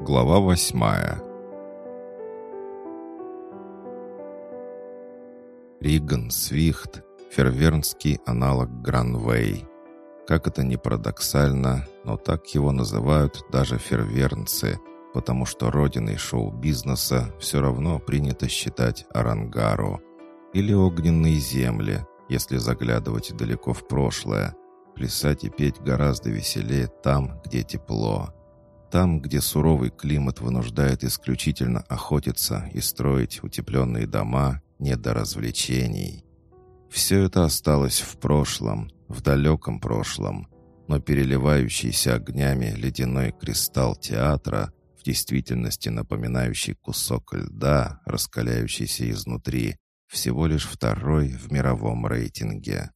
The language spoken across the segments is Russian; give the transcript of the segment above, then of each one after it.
Глава восьмая Риган Свихт — фервернский аналог Гранвей. Как это ни парадоксально, но так его называют даже фервернцы, потому что родиной шоу-бизнеса все равно принято считать Арангару или огненные земли, если заглядывать далеко в прошлое. Плясать и петь гораздо веселее там, где тепло. Там, где суровый климат вынуждает исключительно охотиться и строить утепленные дома, не до развлечений. Все это осталось в прошлом, в далеком прошлом, но переливающийся огнями ледяной кристалл театра, в действительности напоминающий кусок льда, раскаляющийся изнутри, всего лишь второй в мировом рейтинге.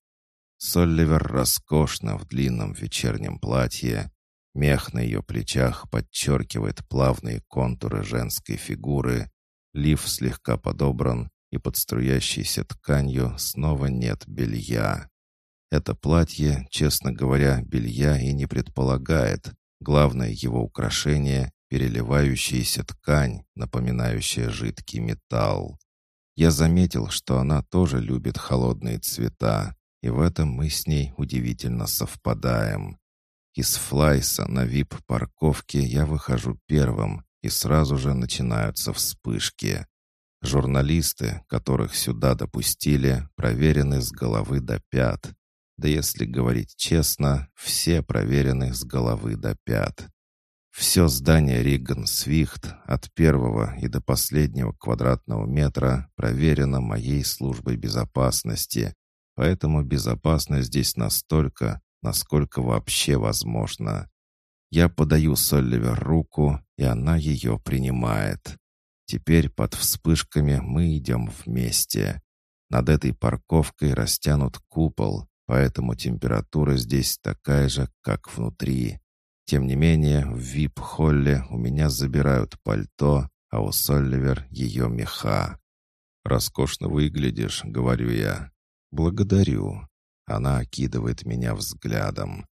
Солливер роскошно в длинном вечернем платье, Мех на ее плечах подчеркивает плавные контуры женской фигуры. Лиф слегка подобран, и под струящейся тканью снова нет белья. Это платье, честно говоря, белья и не предполагает. Главное его украшение — переливающаяся ткань, напоминающая жидкий металл. Я заметил, что она тоже любит холодные цвета, и в этом мы с ней удивительно совпадаем. Из флайса на вип-парковке я выхожу первым, и сразу же начинаются вспышки. Журналисты, которых сюда допустили, проверены с головы до пят. Да если говорить честно, все проверены с головы до пят. Все здание Риган Свихт от первого и до последнего квадратного метра проверено моей службой безопасности, поэтому безопасно здесь настолько, насколько вообще возможно. Я подаю Солливер руку, и она ее принимает. Теперь под вспышками мы идем вместе. Над этой парковкой растянут купол, поэтому температура здесь такая же, как внутри. Тем не менее, в вип-холле у меня забирают пальто, а у Солливер ее меха. «Роскошно выглядишь», — говорю я. «Благодарю». Она окидывает меня взглядом.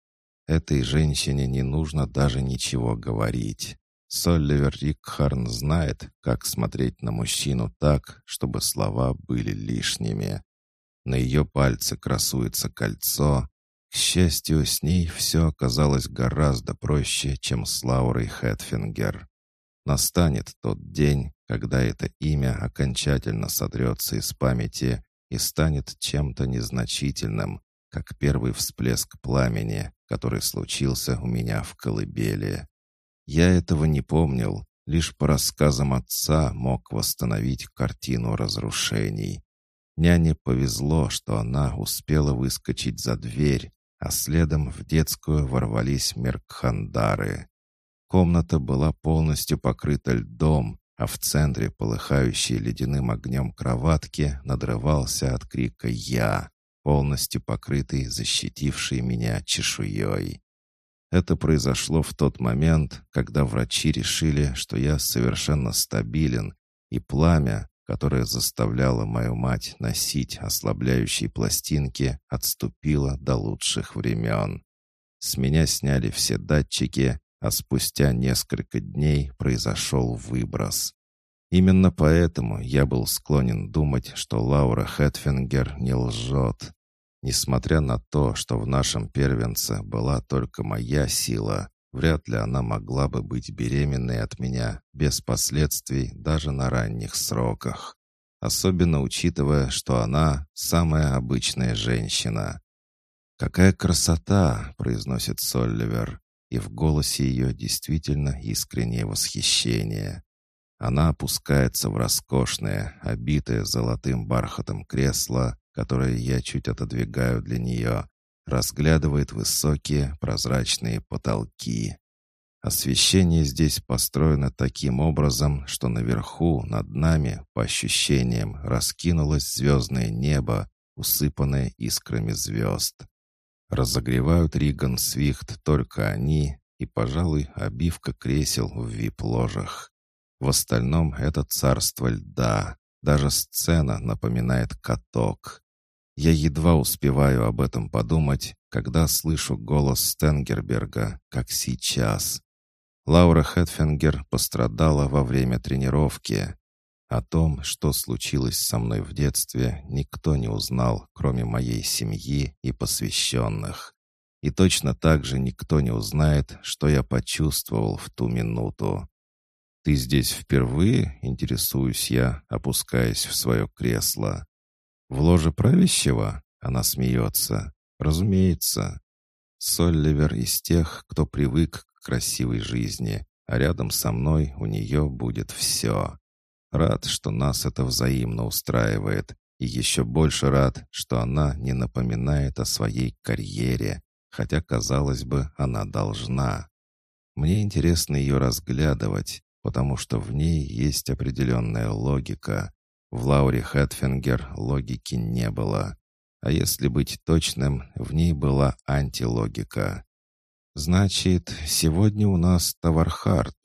Этой женщине не нужно даже ничего говорить. Солливер Рикхарн знает, как смотреть на мужчину так, чтобы слова были лишними. На ее пальце красуется кольцо. К счастью, с ней все оказалось гораздо проще, чем с Лаурой Хэтфингер. Настанет тот день, когда это имя окончательно сотрется из памяти, и станет чем-то незначительным, как первый всплеск пламени, который случился у меня в колыбели. Я этого не помнил, лишь по рассказам отца мог восстановить картину разрушений. Няне повезло, что она успела выскочить за дверь, а следом в детскую ворвались меркхандары. Комната была полностью покрыта льдом, а в центре полыхающей ледяным огнем кроватки надрывался от крика «Я!», полностью покрытый, защитивший меня чешуей. Это произошло в тот момент, когда врачи решили, что я совершенно стабилен, и пламя, которое заставляло мою мать носить ослабляющие пластинки, отступило до лучших времен. С меня сняли все датчики, а спустя несколько дней произошел выброс. Именно поэтому я был склонен думать, что Лаура Хэтфингер не лжет. Несмотря на то, что в нашем первенце была только моя сила, вряд ли она могла бы быть беременной от меня без последствий даже на ранних сроках. Особенно учитывая, что она самая обычная женщина. «Какая красота!» — произносит Солливер и в голосе ее действительно искреннее восхищение. Она опускается в роскошное, обитое золотым бархатом кресло, которое я чуть отодвигаю для нее, разглядывает высокие прозрачные потолки. Освещение здесь построено таким образом, что наверху, над нами, по ощущениям, раскинулось звездное небо, усыпанное искрами звезд. Разогревают Риган Свихт только они и, пожалуй, обивка кресел в вип-ложах. В остальном это царство льда. Даже сцена напоминает каток. Я едва успеваю об этом подумать, когда слышу голос Стенгерберга, как сейчас. Лаура Хэтфингер пострадала во время тренировки. О том, что случилось со мной в детстве, никто не узнал, кроме моей семьи и посвященных. И точно так же никто не узнает, что я почувствовал в ту минуту. «Ты здесь впервые?» — интересуюсь я, опускаясь в свое кресло. «В ложе правящего?» — она смеется. «Разумеется. Солливер из тех, кто привык к красивой жизни, а рядом со мной у нее будет все. Рад, что нас это взаимно устраивает, и еще больше рад, что она не напоминает о своей карьере, хотя, казалось бы, она должна. Мне интересно ее разглядывать, потому что в ней есть определенная логика. В Лауре Хэтфингер логики не было. А если быть точным, в ней была антилогика. «Значит, сегодня у нас Тавархарт»,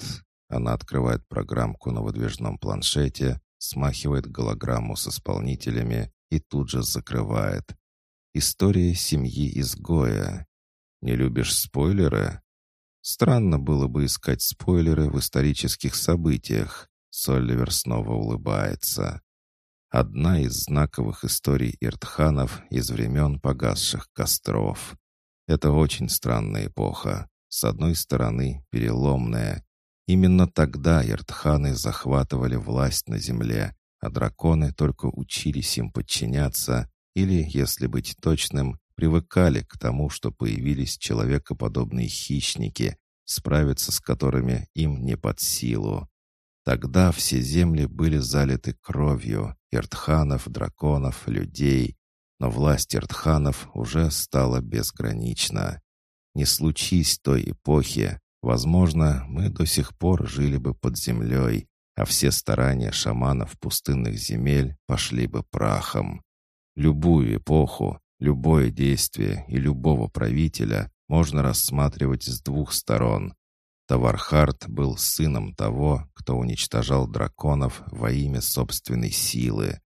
она открывает программку на выдвижном планшете, смахивает голограмму с исполнителями и тут же закрывает. История семьи изгоя. Не любишь спойлеры? Странно было бы искать спойлеры в исторических событиях. Соливер снова улыбается. Одна из знаковых историй иртханов из времен погасших костров. Это очень странная эпоха. С одной стороны, переломная, Именно тогда иртханы захватывали власть на земле, а драконы только учились им подчиняться или, если быть точным, привыкали к тому, что появились человекоподобные хищники, справиться с которыми им не под силу. Тогда все земли были залиты кровью иртханов, драконов, людей, но власть иртханов уже стала безгранична. Не случись той эпохи, Возможно, мы до сих пор жили бы под землей, а все старания шаманов пустынных земель пошли бы прахом. Любую эпоху, любое действие и любого правителя можно рассматривать с двух сторон. Тавархард был сыном того, кто уничтожал драконов во имя собственной силы.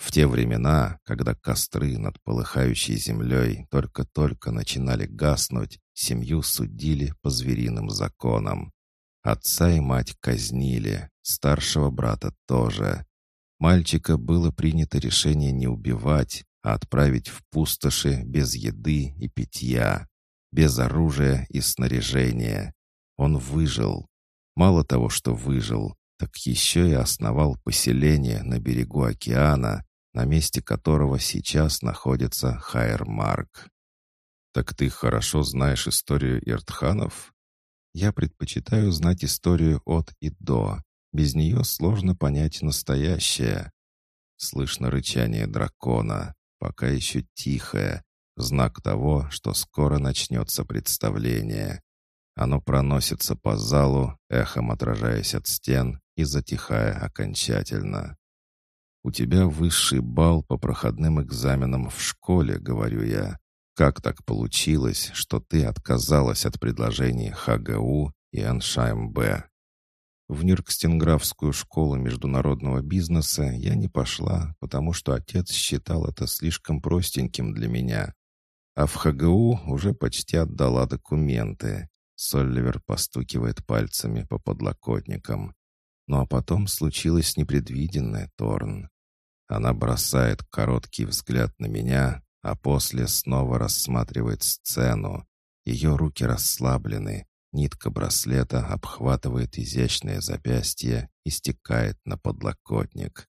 В те времена, когда костры над полыхающей землей только-только начинали гаснуть, семью судили по звериным законам. Отца и мать казнили, старшего брата тоже. Мальчика было принято решение не убивать, а отправить в пустоши без еды и питья, без оружия и снаряжения. Он выжил. Мало того, что выжил, так еще и основал поселение на берегу океана, на месте которого сейчас находится Хайермарк. «Так ты хорошо знаешь историю Иртханов?» «Я предпочитаю знать историю от и до. Без нее сложно понять настоящее». Слышно рычание дракона, пока еще тихое, знак того, что скоро начнется представление. Оно проносится по залу, эхом отражаясь от стен и затихая окончательно. «У тебя высший балл по проходным экзаменам в школе», — говорю я. «Как так получилось, что ты отказалась от предложений ХГУ и НШМБ?» В Нюркстенграфскую школу международного бизнеса я не пошла, потому что отец считал это слишком простеньким для меня. А в ХГУ уже почти отдала документы. Солливер постукивает пальцами по подлокотникам. Ну а потом случилось непредвиденное, Торн. Она бросает короткий взгляд на меня, а после снова рассматривает сцену. Ее руки расслаблены, нитка браслета обхватывает изящное запястье и стекает на подлокотник.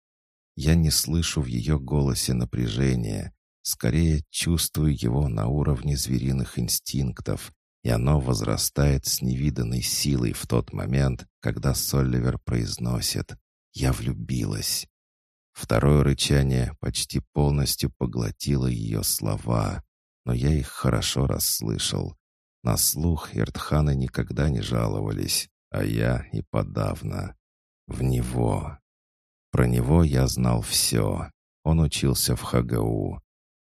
Я не слышу в ее голосе напряжения, скорее чувствую его на уровне звериных инстинктов, и оно возрастает с невиданной силой в тот момент, когда Солливер произносит «Я влюбилась». Второе рычание почти полностью поглотило ее слова, но я их хорошо расслышал. На слух Иртханы никогда не жаловались, а я и подавно. В него. Про него я знал все. Он учился в ХГУ.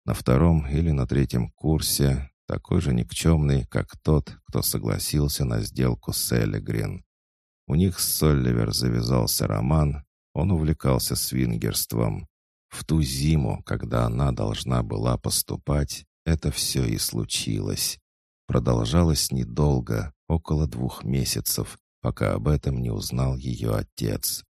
На втором или на третьем курсе такой же никчемный, как тот, кто согласился на сделку с Эллигрин. У них с Солливер завязался роман, он увлекался свингерством. В ту зиму, когда она должна была поступать, это все и случилось. Продолжалось недолго, около двух месяцев, пока об этом не узнал ее отец.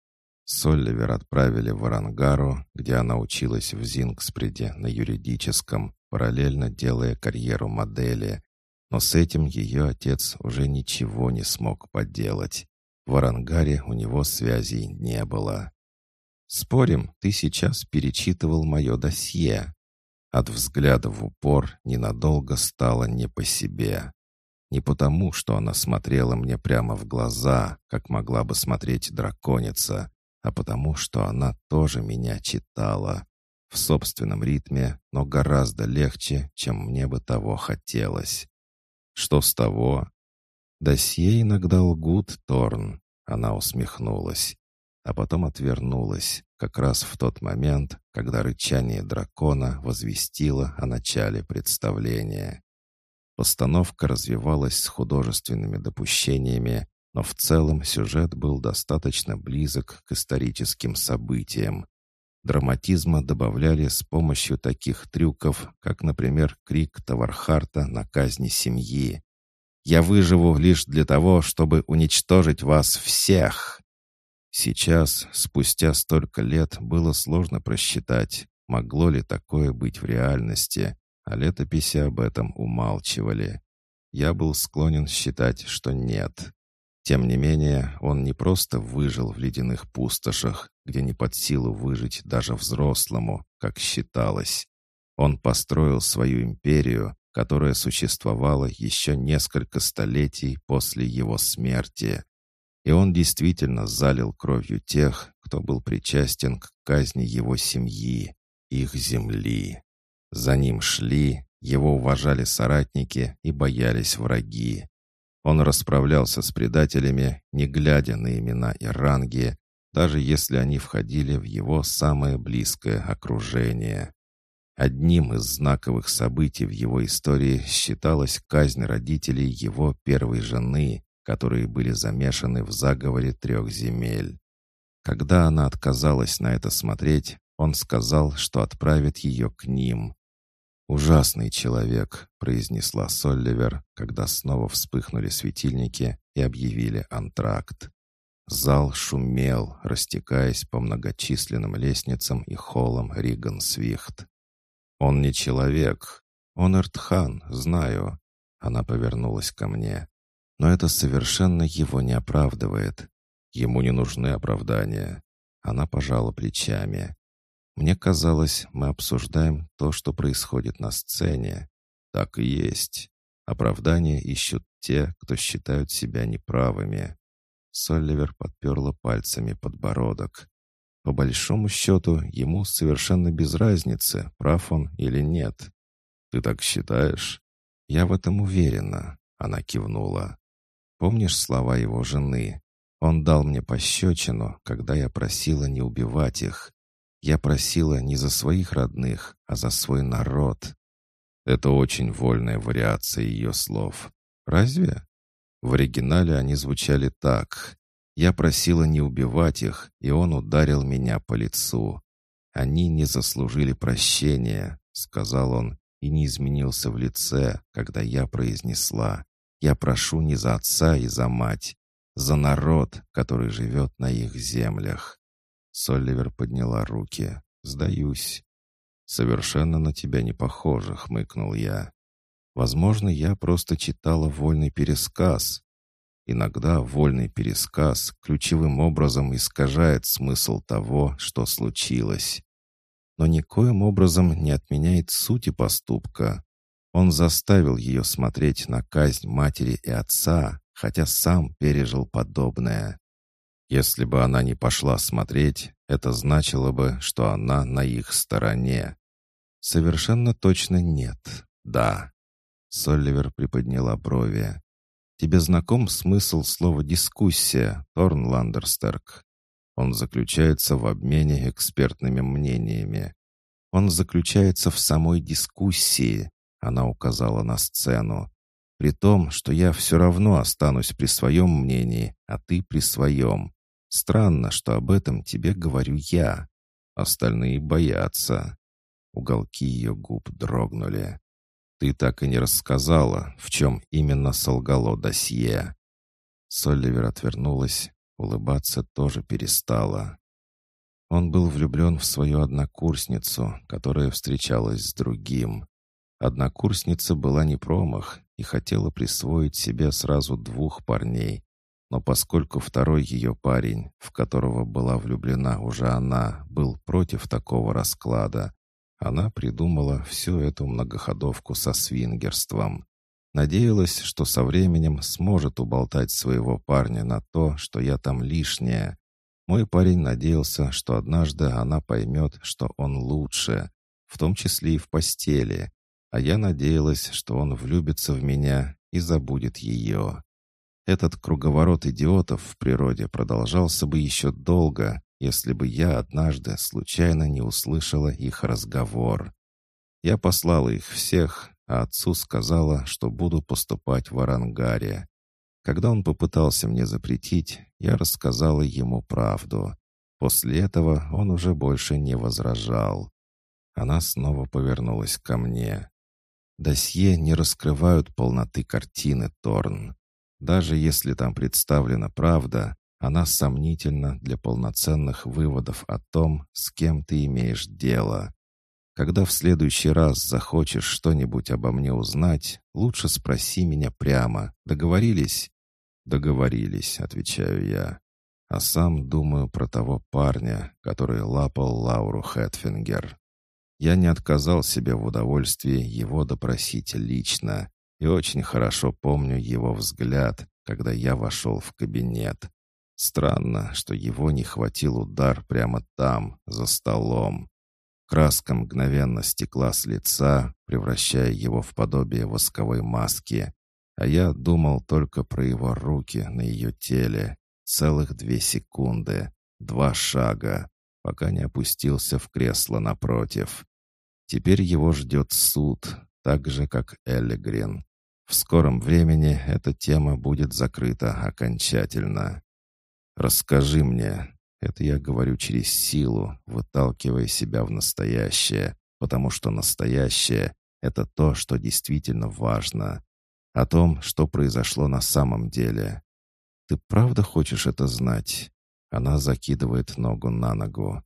Солливер отправили в Арангару, где она училась в Зингспреде на юридическом, параллельно делая карьеру модели. Но с этим ее отец уже ничего не смог поделать. В Арангаре у него связей не было. «Спорим, ты сейчас перечитывал мое досье?» От взгляда в упор ненадолго стало не по себе. Не потому, что она смотрела мне прямо в глаза, как могла бы смотреть драконица, а потому что она тоже меня читала. В собственном ритме, но гораздо легче, чем мне бы того хотелось. Что с того? Досье иногда лгут, Торн. Она усмехнулась, а потом отвернулась, как раз в тот момент, когда рычание дракона возвестило о начале представления. Постановка развивалась с художественными допущениями, но в целом сюжет был достаточно близок к историческим событиям. Драматизма добавляли с помощью таких трюков, как, например, крик Тавархарта на казни семьи. «Я выживу лишь для того, чтобы уничтожить вас всех!» Сейчас, спустя столько лет, было сложно просчитать, могло ли такое быть в реальности, а летописи об этом умалчивали. Я был склонен считать, что нет. Тем не менее, он не просто выжил в ледяных пустошах, где не под силу выжить даже взрослому, как считалось. Он построил свою империю, которая существовала еще несколько столетий после его смерти. И он действительно залил кровью тех, кто был причастен к казни его семьи, их земли. За ним шли, его уважали соратники и боялись враги. Он расправлялся с предателями, не глядя на имена и ранги, даже если они входили в его самое близкое окружение. Одним из знаковых событий в его истории считалась казнь родителей его первой жены, которые были замешаны в заговоре трех земель. Когда она отказалась на это смотреть, он сказал, что отправит ее к ним. «Ужасный человек», — произнесла Солливер, когда снова вспыхнули светильники и объявили антракт. Зал шумел, растекаясь по многочисленным лестницам и холлам Риган-Свихт. «Он не человек. Он Эртхан, знаю». Она повернулась ко мне. «Но это совершенно его не оправдывает. Ему не нужны оправдания». Она пожала плечами. Мне казалось, мы обсуждаем то, что происходит на сцене. Так и есть. Оправдания ищут те, кто считают себя неправыми. Солливер подперла пальцами подбородок. По большому счету, ему совершенно без разницы, прав он или нет. «Ты так считаешь?» «Я в этом уверена», — она кивнула. «Помнишь слова его жены? Он дал мне пощечину, когда я просила не убивать их. Я просила не за своих родных, а за свой народ. Это очень вольная вариация ее слов. Разве? В оригинале они звучали так. Я просила не убивать их, и он ударил меня по лицу. Они не заслужили прощения, сказал он, и не изменился в лице, когда я произнесла. Я прошу не за отца и за мать, за народ, который живет на их землях. Солливер подняла руки. «Сдаюсь». «Совершенно на тебя не похоже», — хмыкнул я. «Возможно, я просто читала вольный пересказ». Иногда вольный пересказ ключевым образом искажает смысл того, что случилось. Но никоим образом не отменяет сути поступка. Он заставил ее смотреть на казнь матери и отца, хотя сам пережил подобное. Если бы она не пошла смотреть, это значило бы, что она на их стороне. Совершенно точно нет. Да. Солливер приподняла брови. Тебе знаком смысл слова «дискуссия», Торн Ландерстерк? Он заключается в обмене экспертными мнениями. Он заключается в самой дискуссии, она указала на сцену. При том, что я все равно останусь при своем мнении, а ты при своем. Странно, что об этом тебе говорю я. Остальные боятся. Уголки ее губ дрогнули. Ты так и не рассказала, в чем именно солгало досье. Солливер отвернулась, улыбаться тоже перестала. Он был влюблен в свою однокурсницу, которая встречалась с другим. Однокурсница была не промах и хотела присвоить себе сразу двух парней. Но поскольку второй ее парень, в которого была влюблена уже она, был против такого расклада, она придумала всю эту многоходовку со свингерством. Надеялась, что со временем сможет уболтать своего парня на то, что я там лишняя. Мой парень надеялся, что однажды она поймет, что он лучше, в том числе и в постели. А я надеялась, что он влюбится в меня и забудет ее. Этот круговорот идиотов в природе продолжался бы еще долго, если бы я однажды случайно не услышала их разговор. Я послала их всех, а отцу сказала, что буду поступать в Арангаре. Когда он попытался мне запретить, я рассказала ему правду. После этого он уже больше не возражал. Она снова повернулась ко мне. Досье не раскрывают полноты картины, Торн. Даже если там представлена правда, она сомнительна для полноценных выводов о том, с кем ты имеешь дело. Когда в следующий раз захочешь что-нибудь обо мне узнать, лучше спроси меня прямо. Договорились? Договорились, отвечаю я. А сам думаю про того парня, который лапал Лауру Хэтфингер. Я не отказал себе в удовольствии его допросить лично и очень хорошо помню его взгляд, когда я вошел в кабинет. Странно, что его не хватил удар прямо там, за столом. Краска мгновенно стекла с лица, превращая его в подобие восковой маски. А я думал только про его руки на ее теле. Целых две секунды, два шага, пока не опустился в кресло напротив. Теперь его ждет суд, так же, как Эллигрин. В скором времени эта тема будет закрыта окончательно. «Расскажи мне». Это я говорю через силу, выталкивая себя в настоящее, потому что настоящее — это то, что действительно важно. О том, что произошло на самом деле. «Ты правда хочешь это знать?» Она закидывает ногу на ногу.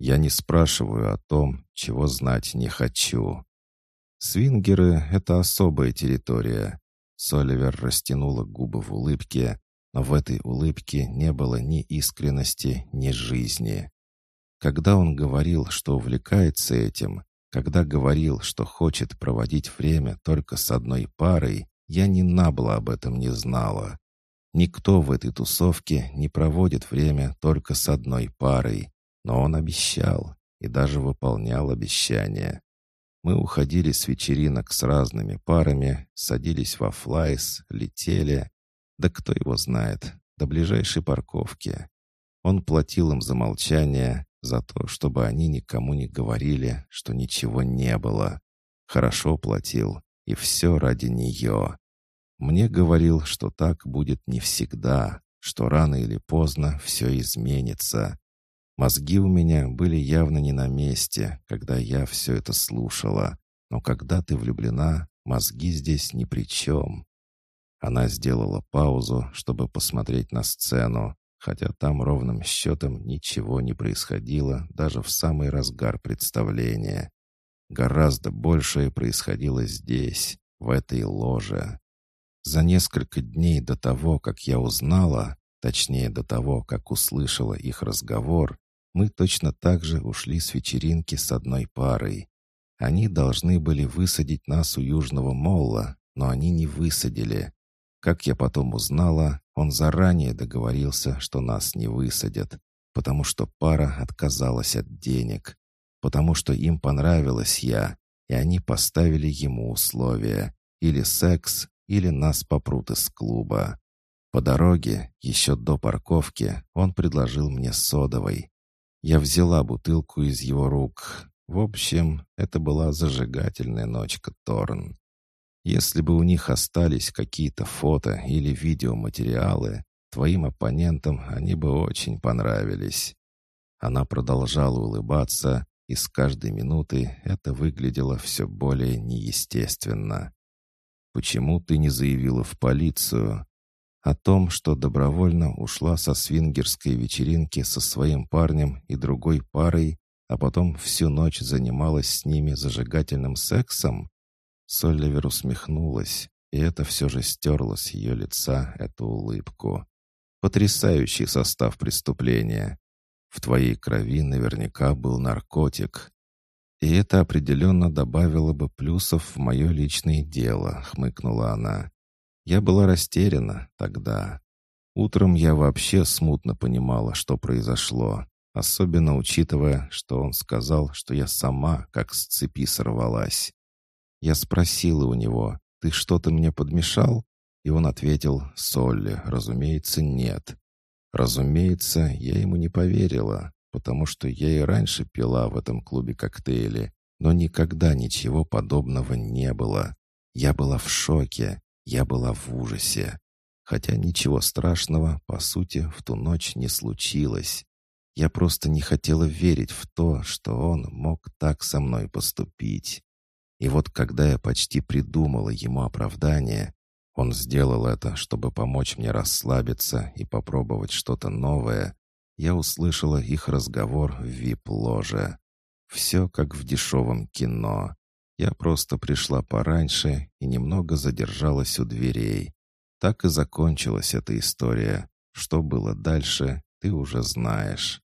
«Я не спрашиваю о том, чего знать не хочу». «Свингеры — это особая территория». Соливер растянула губы в улыбке, но в этой улыбке не было ни искренности, ни жизни. Когда он говорил, что увлекается этим, когда говорил, что хочет проводить время только с одной парой, я ни набло об этом не знала. Никто в этой тусовке не проводит время только с одной парой, но он обещал и даже выполнял обещания. Мы уходили с вечеринок с разными парами, садились во флайс, летели, да кто его знает, до ближайшей парковки. Он платил им за молчание, за то, чтобы они никому не говорили, что ничего не было. Хорошо платил, и все ради нее. Мне говорил, что так будет не всегда, что рано или поздно все изменится. Мозги у меня были явно не на месте, когда я все это слушала. Но когда ты влюблена, мозги здесь ни при чем. Она сделала паузу, чтобы посмотреть на сцену, хотя там ровным счетом ничего не происходило даже в самый разгар представления. Гораздо большее происходило здесь, в этой ложе. За несколько дней до того, как я узнала, точнее до того, как услышала их разговор, мы точно так же ушли с вечеринки с одной парой. Они должны были высадить нас у Южного Молла, но они не высадили. Как я потом узнала, он заранее договорился, что нас не высадят, потому что пара отказалась от денег, потому что им понравилась я, и они поставили ему условия или секс, или нас попрут из клуба. По дороге, еще до парковки, он предложил мне содовой. Я взяла бутылку из его рук. В общем, это была зажигательная ночка Торн. Если бы у них остались какие-то фото или видеоматериалы, твоим оппонентам они бы очень понравились. Она продолжала улыбаться, и с каждой минутой это выглядело все более неестественно. «Почему ты не заявила в полицию?» О том, что добровольно ушла со свингерской вечеринки со своим парнем и другой парой, а потом всю ночь занималась с ними зажигательным сексом? Солливер усмехнулась, и это все же стерло с ее лица эту улыбку. Потрясающий состав преступления. В твоей крови наверняка был наркотик. И это определенно добавило бы плюсов в мое личное дело, хмыкнула она. Я была растеряна тогда. Утром я вообще смутно понимала, что произошло, особенно учитывая, что он сказал, что я сама как с цепи сорвалась. Я спросила у него, «Ты что-то мне подмешал?» И он ответил, «Солли, разумеется, нет». Разумеется, я ему не поверила, потому что я и раньше пила в этом клубе коктейли, но никогда ничего подобного не было. Я была в шоке, я была в ужасе. Хотя ничего страшного, по сути, в ту ночь не случилось. Я просто не хотела верить в то, что он мог так со мной поступить. И вот когда я почти придумала ему оправдание, он сделал это, чтобы помочь мне расслабиться и попробовать что-то новое, я услышала их разговор в вип-ложе. Все как в дешевом кино. Я просто пришла пораньше и немного задержалась у дверей. Так и закончилась эта история. Что было дальше, ты уже знаешь.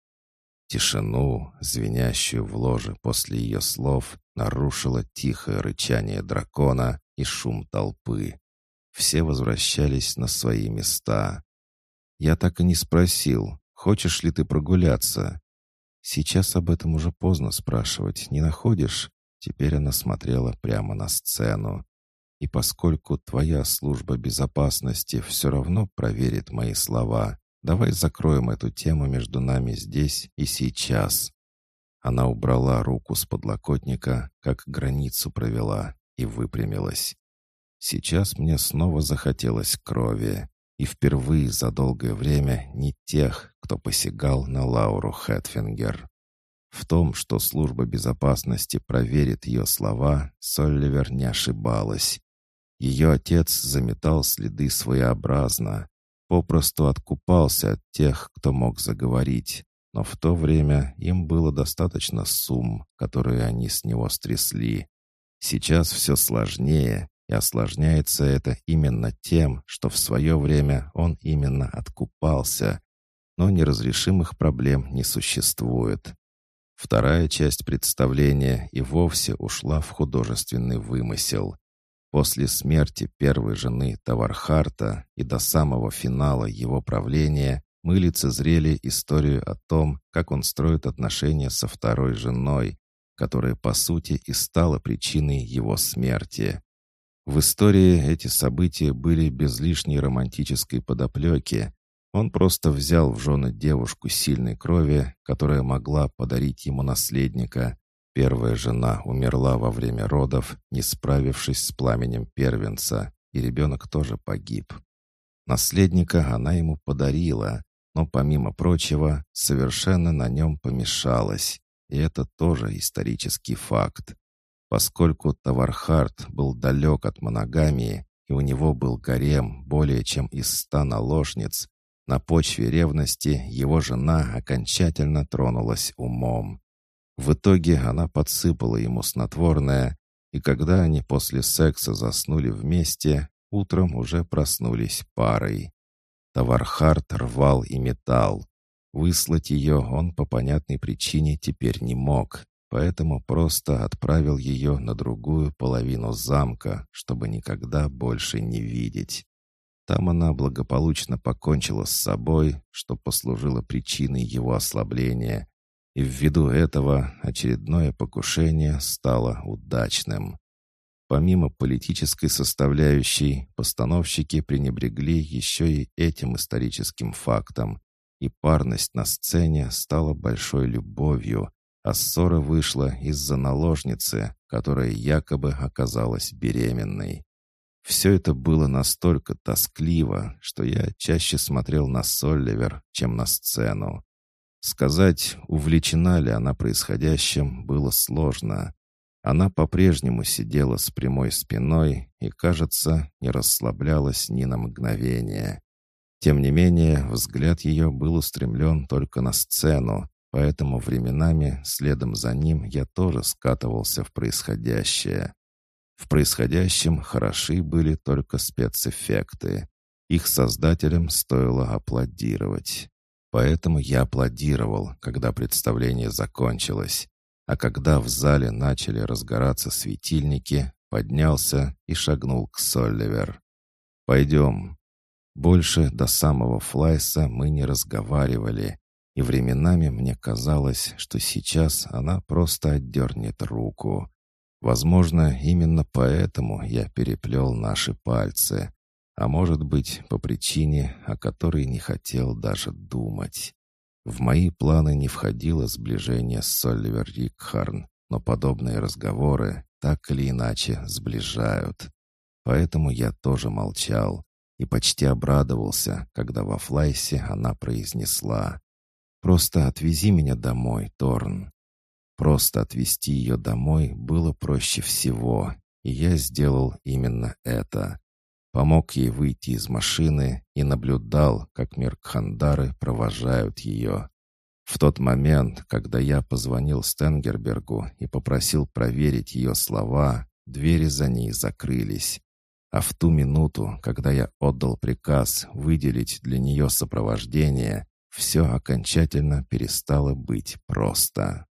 Тишину, звенящую в ложе после ее слов, нарушило тихое рычание дракона и шум толпы. Все возвращались на свои места. Я так и не спросил, хочешь ли ты прогуляться. Сейчас об этом уже поздно спрашивать, не находишь? Теперь она смотрела прямо на сцену. И поскольку твоя служба безопасности все равно проверит мои слова, давай закроем эту тему между нами здесь и сейчас. Она убрала руку с подлокотника, как границу провела, и выпрямилась. Сейчас мне снова захотелось крови, и впервые за долгое время не тех, кто посягал на Лауру Хэтфингер. В том, что служба безопасности проверит ее слова, Солливер не ошибалась. Ее отец заметал следы своеобразно, попросту откупался от тех, кто мог заговорить, но в то время им было достаточно сумм, которые они с него стрясли. Сейчас все сложнее, и осложняется это именно тем, что в свое время он именно откупался, но неразрешимых проблем не существует. Вторая часть представления и вовсе ушла в художественный вымысел. После смерти первой жены Тавархарта и до самого финала его правления мы лицезрели историю о том, как он строит отношения со второй женой, которая, по сути, и стала причиной его смерти. В истории эти события были без лишней романтической подоплеки, он просто взял в жены девушку сильной крови, которая могла подарить ему наследника. Первая жена умерла во время родов, не справившись с пламенем первенца, и ребенок тоже погиб. Наследника она ему подарила, но, помимо прочего, совершенно на нем помешалась. И это тоже исторический факт. Поскольку Тавархард был далек от моногамии, и у него был гарем более чем из ста наложниц, на почве ревности его жена окончательно тронулась умом. В итоге она подсыпала ему снотворное, и когда они после секса заснули вместе, утром уже проснулись парой. Тавархард рвал и метал. Выслать ее он по понятной причине теперь не мог, поэтому просто отправил ее на другую половину замка, чтобы никогда больше не видеть. Там она благополучно покончила с собой, что послужило причиной его ослабления, и ввиду этого очередное покушение стало удачным. Помимо политической составляющей, постановщики пренебрегли еще и этим историческим фактом, и парность на сцене стала большой любовью, а ссора вышла из-за наложницы, которая якобы оказалась беременной. Все это было настолько тоскливо, что я чаще смотрел на Солливер, чем на сцену. Сказать, увлечена ли она происходящим, было сложно. Она по-прежнему сидела с прямой спиной и, кажется, не расслаблялась ни на мгновение. Тем не менее, взгляд ее был устремлен только на сцену, поэтому временами, следом за ним, я тоже скатывался в происходящее. В происходящем хороши были только спецэффекты. Их создателям стоило аплодировать. Поэтому я аплодировал, когда представление закончилось. А когда в зале начали разгораться светильники, поднялся и шагнул к Солливер. «Пойдем». Больше до самого Флайса мы не разговаривали, и временами мне казалось, что сейчас она просто отдернет руку. Возможно, именно поэтому я переплел наши пальцы, а может быть, по причине, о которой не хотел даже думать. В мои планы не входило сближение с Соливер Рикхарн, но подобные разговоры так или иначе сближают. Поэтому я тоже молчал и почти обрадовался, когда во Флайсе она произнесла «Просто отвези меня домой, Торн». Просто отвезти ее домой было проще всего, и я сделал именно это. Помог ей выйти из машины и наблюдал, как Меркхандары провожают ее. В тот момент, когда я позвонил Стенгербергу и попросил проверить ее слова, двери за ней закрылись. А в ту минуту, когда я отдал приказ выделить для нее сопровождение, все окончательно перестало быть просто.